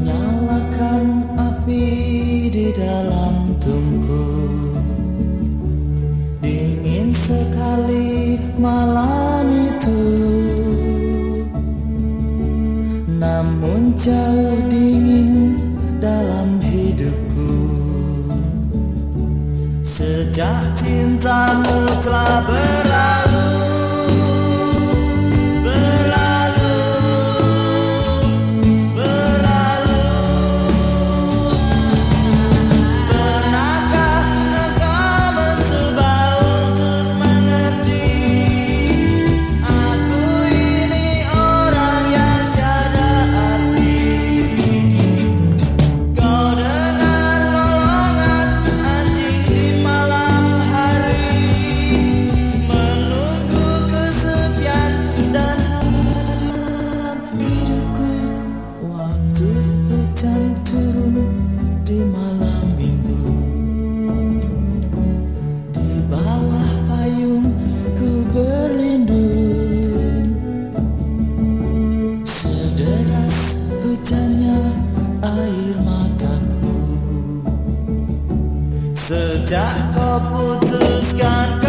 Nyalakan api di dalam tungku. Dingin sekali malam itu. Namun jauh dingin dalam hidupku. Sejak cintamu Sejak kau putuskan